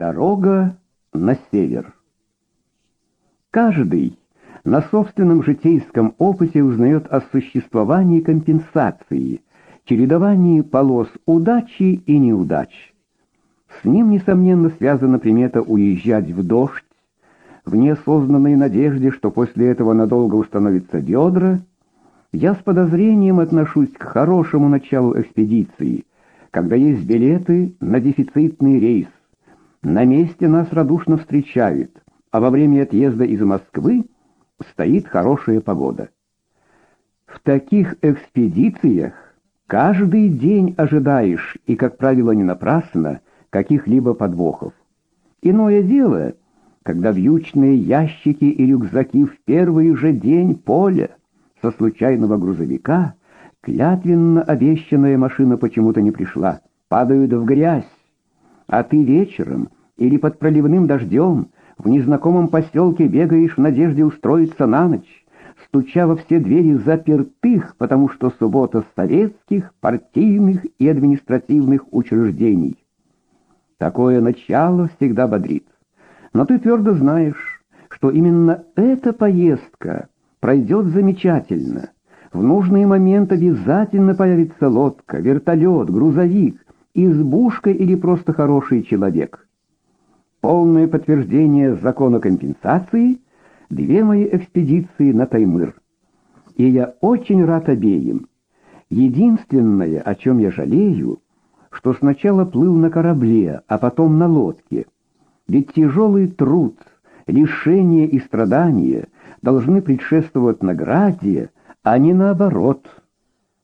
Дорога на север. Каждый на собственном житейском опыте узнает о существовании компенсации, чередовании полос удачи и неудач. С ним, несомненно, связана примета уезжать в дождь, в неосознанной надежде, что после этого надолго установится бедра, я с подозрением отношусь к хорошему началу экспедиции, когда есть билеты на дефицитный рейс. На месте нас радушно встречают, а во время отъезда из Москвы стоит хорошая погода. В таких экспедициях каждый день ожидаешь, и, как правило, не напрасно, каких-либо подвохов. Иное дело, когда вьючные ящики и рюкзаки в первый же день поля со случайного грузовика клятвенно обещанная машина почему-то не пришла, падают в грязь, а ты вечером или под проливным дождем в незнакомом поселке бегаешь в надежде устроиться на ночь, стуча во все двери запертых, потому что суббота советских, партийных и административных учреждений. Такое начало всегда бодрит. Но ты твердо знаешь, что именно эта поездка пройдет замечательно. В нужный момент обязательно появится лодка, вертолет, грузовик, избушка или просто хороший человек. Полное подтверждение закона компенсации — две мои экспедиции на Таймыр. И я очень рад обеим. Единственное, о чем я жалею — что сначала плыл на корабле, а потом на лодке. Ведь тяжелый труд, лишение и страдания должны предшествовать награде, а не наоборот —